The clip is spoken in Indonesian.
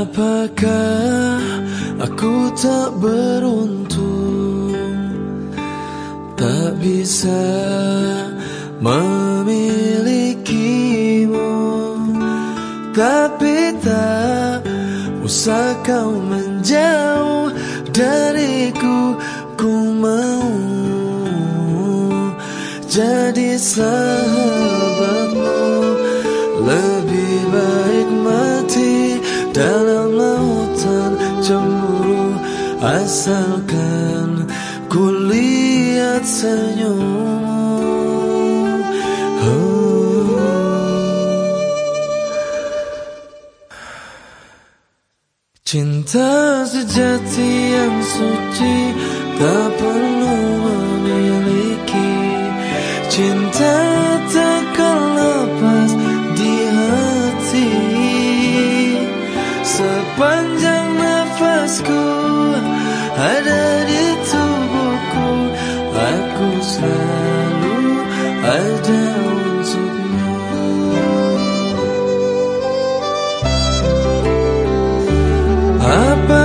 Apakah aku tak beruntung? Tak bisa memilikimu. Tapi tak usah kau menjauh dariku Ku mau. Jadi sahabatmu Asalkan ku lihat senyum oh. Cinta sejati yang suci tak perlu memiliki. Cinta takkan lepas di hati. Sepanjang ku selalu ada untukmu Apa